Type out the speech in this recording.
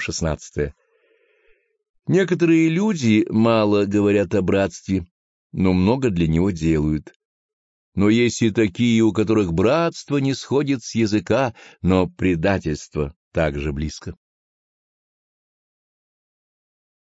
16. Некоторые люди мало говорят о братстве, но много для него делают. Но есть и такие, у которых братство не сходит с языка, но предательство также близко.